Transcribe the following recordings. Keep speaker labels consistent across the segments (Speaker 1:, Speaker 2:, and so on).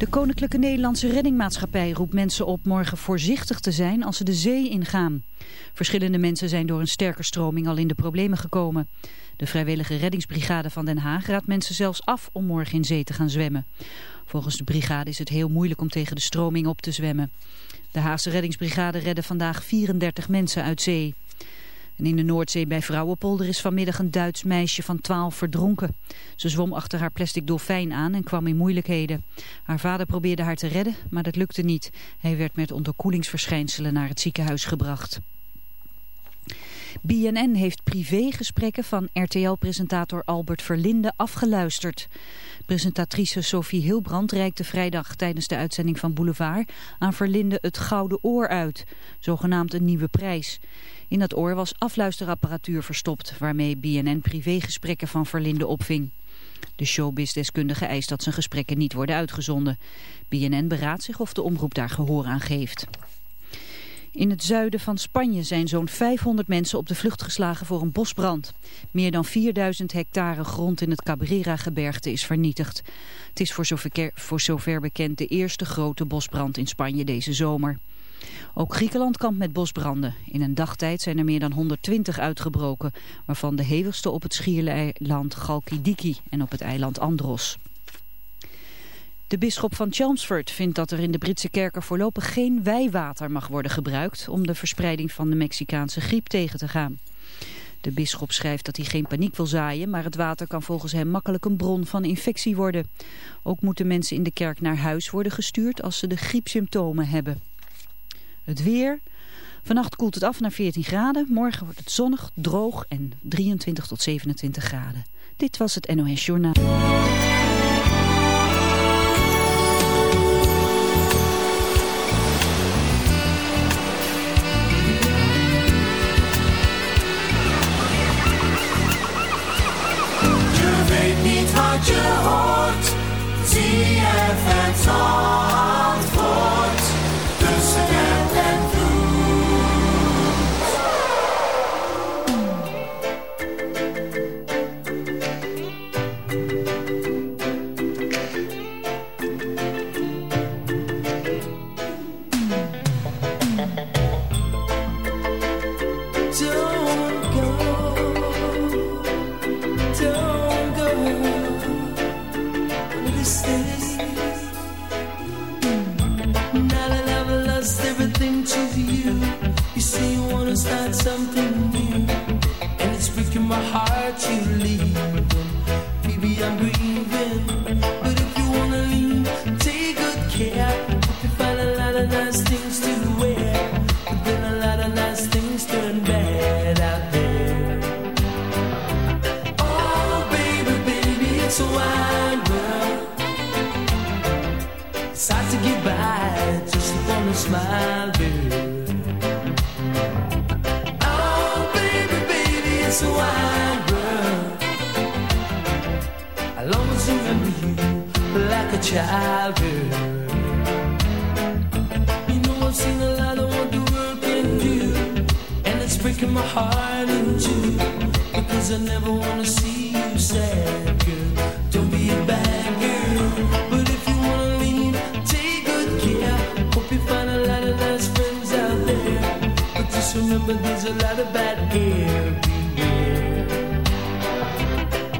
Speaker 1: De Koninklijke Nederlandse Reddingmaatschappij roept mensen op morgen voorzichtig te zijn als ze de zee ingaan. Verschillende mensen zijn door een sterke stroming al in de problemen gekomen. De vrijwillige reddingsbrigade van Den Haag raadt mensen zelfs af om morgen in zee te gaan zwemmen. Volgens de brigade is het heel moeilijk om tegen de stroming op te zwemmen. De Haagse reddingsbrigade redde vandaag 34 mensen uit zee. In de Noordzee bij Vrouwenpolder is vanmiddag een Duits meisje van 12 verdronken. Ze zwom achter haar plastic dolfijn aan en kwam in moeilijkheden. Haar vader probeerde haar te redden, maar dat lukte niet. Hij werd met onderkoelingsverschijnselen naar het ziekenhuis gebracht. BNN heeft privégesprekken van RTL-presentator Albert Verlinde afgeluisterd. Presentatrice Sophie Hilbrand reikte vrijdag tijdens de uitzending van Boulevard aan Verlinde het Gouden Oor uit, zogenaamd een nieuwe prijs. In dat oor was afluisterapparatuur verstopt, waarmee BNN privégesprekken van Verlinde opving. De showbizdeskundige eist dat zijn gesprekken niet worden uitgezonden. BNN beraadt zich of de omroep daar gehoor aan geeft. In het zuiden van Spanje zijn zo'n 500 mensen op de vlucht geslagen voor een bosbrand. Meer dan 4000 hectare grond in het Cabrera-gebergte is vernietigd. Het is voor zover, voor zover bekend de eerste grote bosbrand in Spanje deze zomer. Ook Griekenland kampt met bosbranden. In een dagtijd zijn er meer dan 120 uitgebroken, waarvan de hevigste op het schiereiland Chalkidiki en op het eiland Andros. De bisschop van Chelmsford vindt dat er in de Britse kerken voorlopig geen wijwater mag worden gebruikt om de verspreiding van de Mexicaanse griep tegen te gaan. De bisschop schrijft dat hij geen paniek wil zaaien, maar het water kan volgens hem makkelijk een bron van infectie worden. Ook moeten mensen in de kerk naar huis worden gestuurd als ze de griepsymptomen hebben. Het weer. Vannacht koelt het af naar 14 graden. Morgen wordt het zonnig, droog en 23 tot 27 graden. Dit was het NOS Journaal.
Speaker 2: Just remember there's a lot of bad everywhere.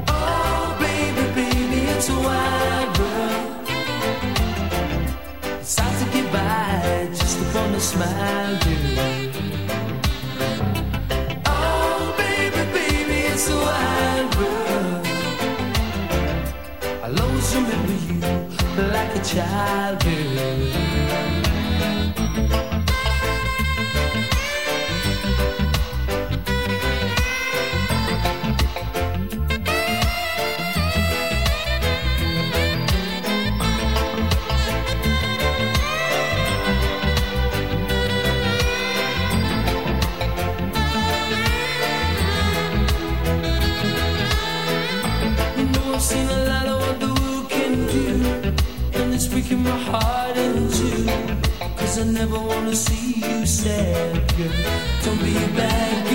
Speaker 2: Oh, baby, baby, it's a wild world. It's hard to get by just upon a smile, girl. Oh, baby, baby, it's a wild world. I'll always remember you like a child, girl. never wanna see you sad, girl. Don't be a bad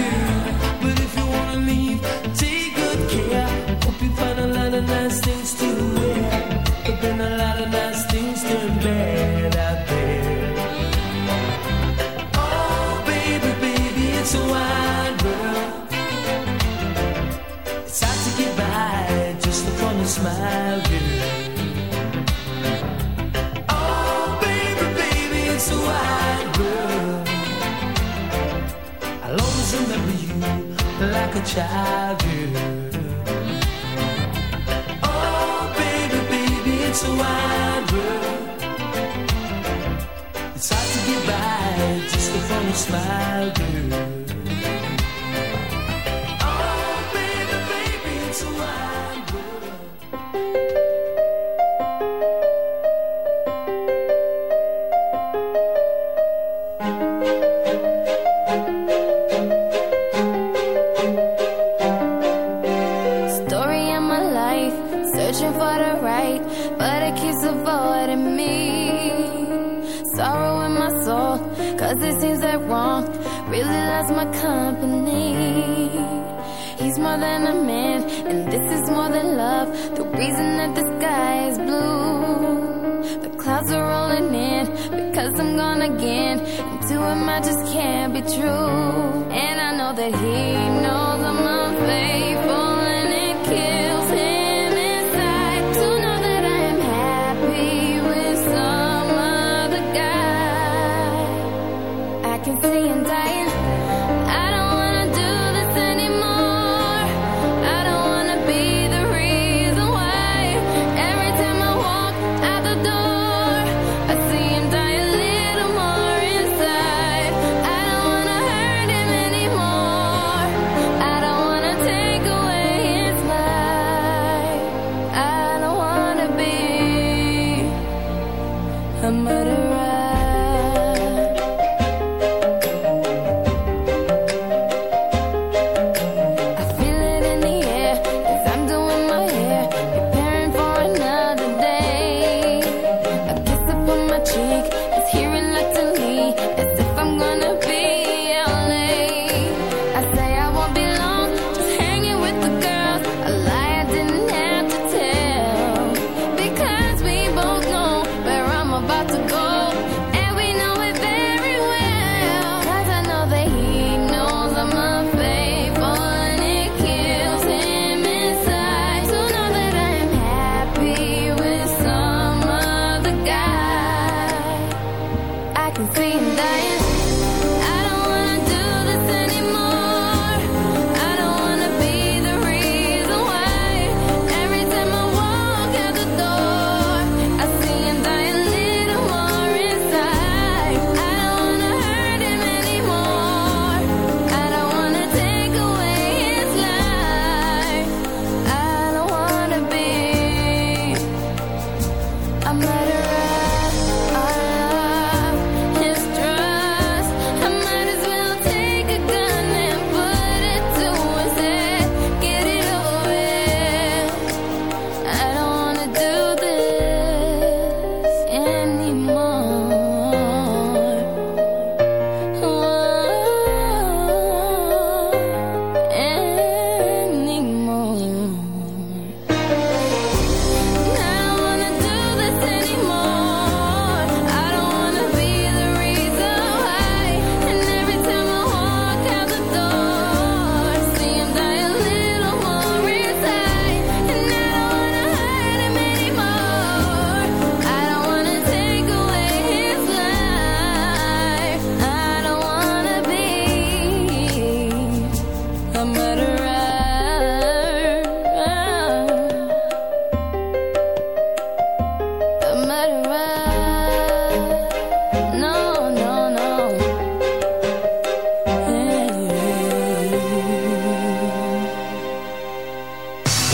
Speaker 3: true.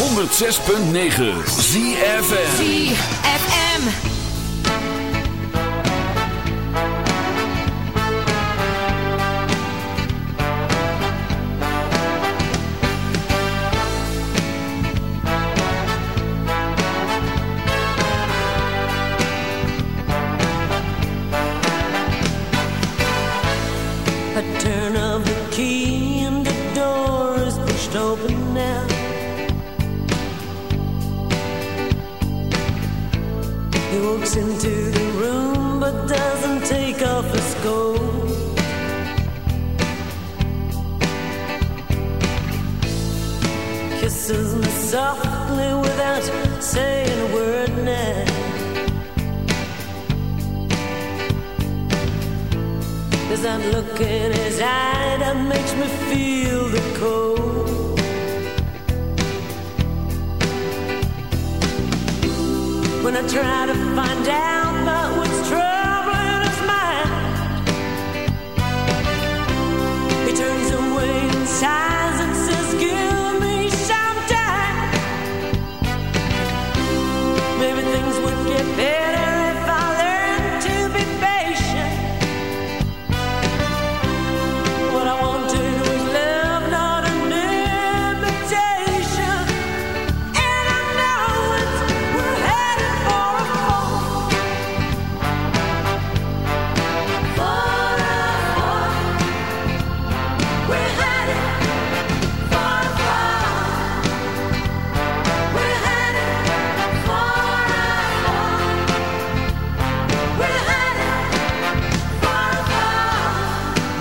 Speaker 4: 106.9 ZFM
Speaker 5: ZFM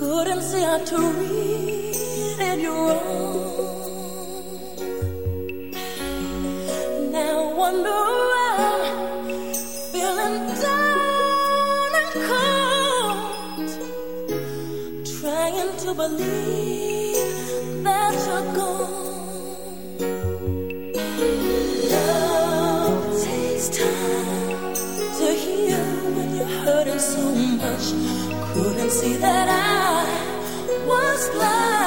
Speaker 6: couldn't see how to read and you're. Now I know. And see that I was blind.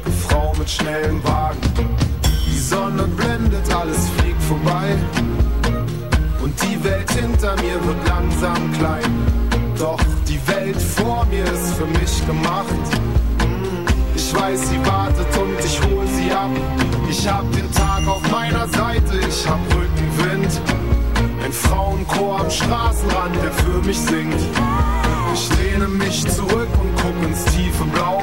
Speaker 7: dicke Frau mit schnellem Wagen. Die Sonne blendet, alles fliegt vorbei. Und die Welt hinter mir wird langsam klein. Doch die Welt vor mir ist für mich gemacht. Mm, ich weiß, sie wartet und ich hol sie ab. Ich hab den Tag auf meiner Seite, ich hab Rückenwind. Ein Frauenchor am Straßenrand, der für mich singt. Ich lehne mich zurück und guck ins tiefe Blau.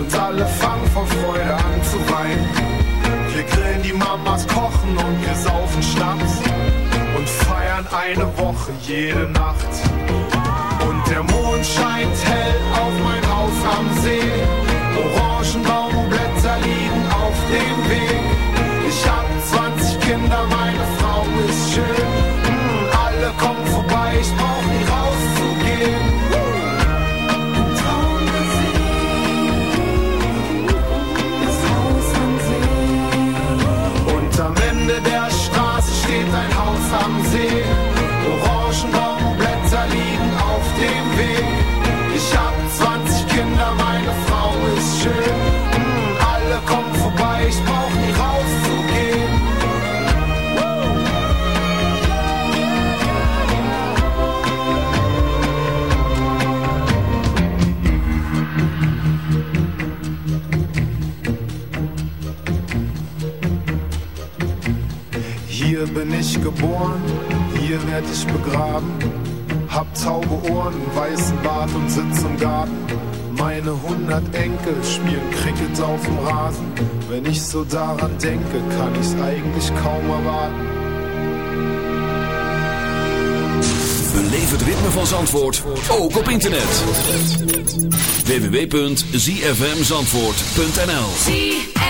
Speaker 7: Und alle fangen vor Freude an zu weinen. Wir grillen die Mamas, kochen und wir saufen Schnaps. Und feiern eine Woche jede Nacht. Und der Mond scheint hell auf mein Haus am See. Orangenbaumblätter liegen auf dem Weg. Ich geboren, hier werd ich begraben. Hab taube Ohren, weißen Bart und sitz im Garten. Meine hundert Enkel spielen Cricket auf dem Rasen. Wenn ich so daran denke, kann ich's eigentlich kaum erwarten.
Speaker 2: Beleef het ritme van Zandvoort, ook op internet. www.zfmzandvoort.nl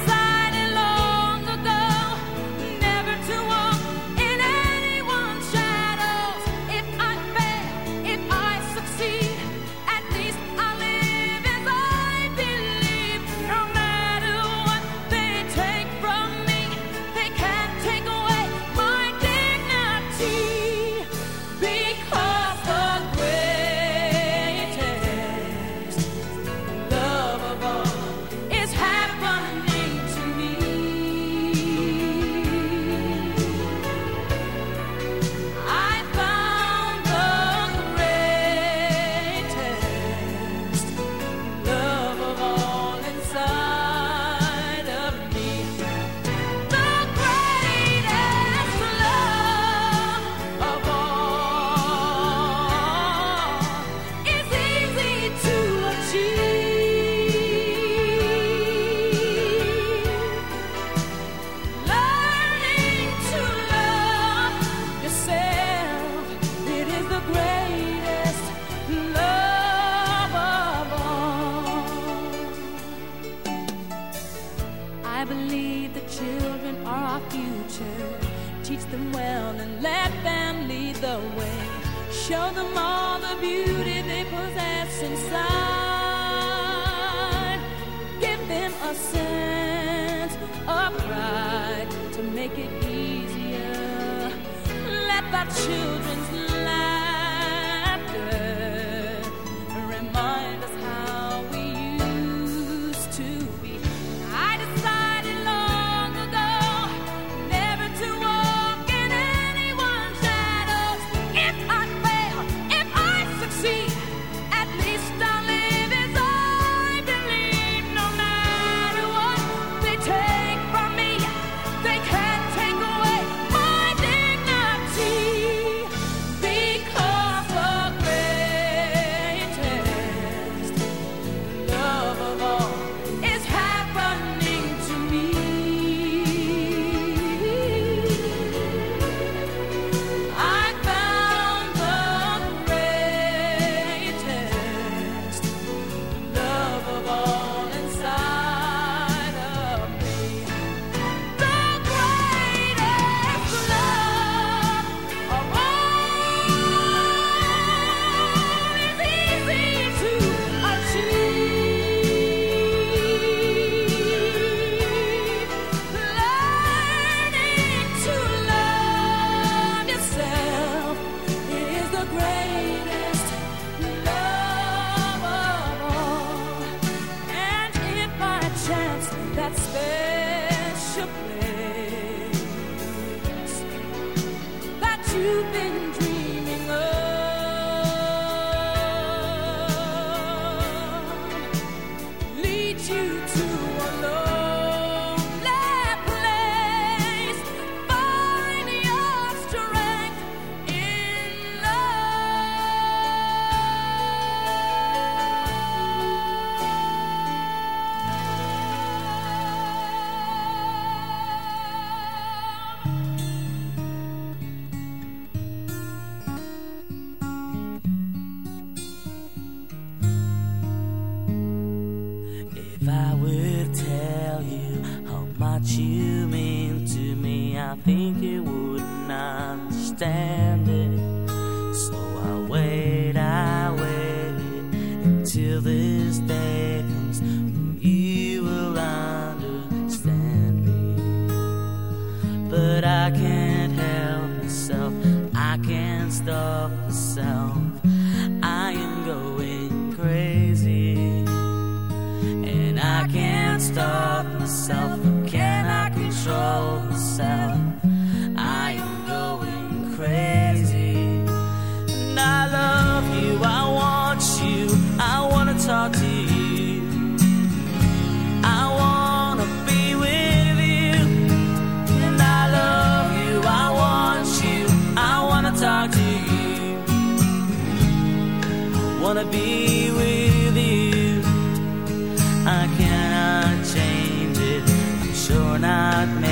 Speaker 6: wanna be
Speaker 8: with you. I cannot change it. I'm sure not.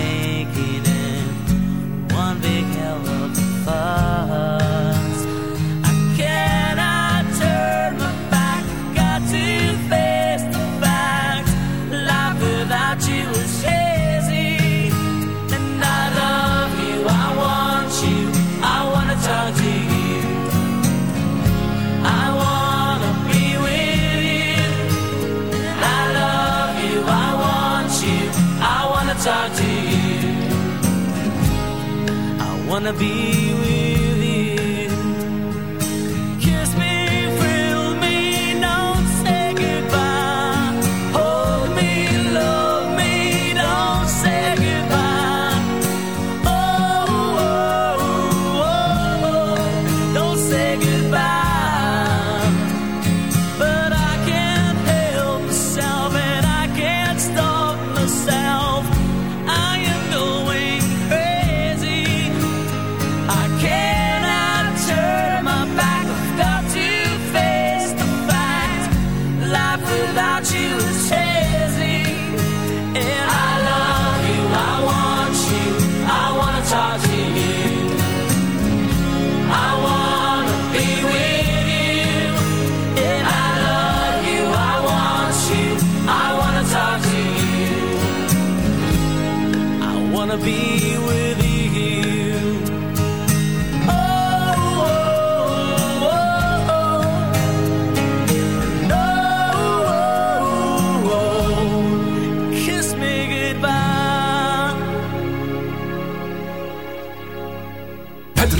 Speaker 8: wanna be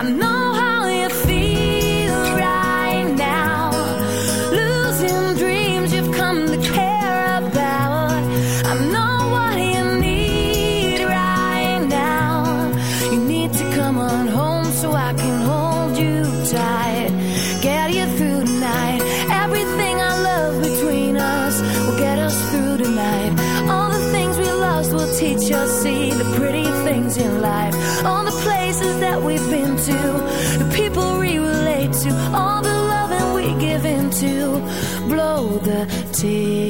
Speaker 9: I
Speaker 3: know
Speaker 10: see.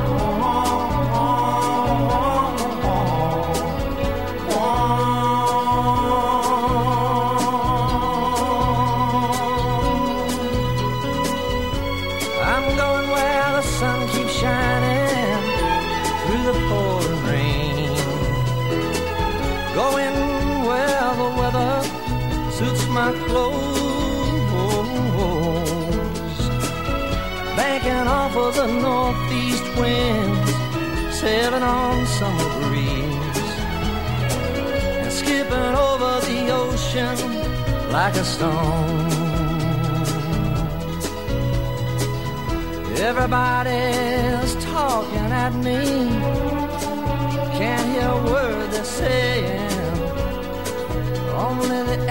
Speaker 5: my clothes. Backing off of the northeast winds, sailing on summer breeze, and skipping over the ocean like a stone. Everybody's talking at me, can't hear a word they're saying. Only the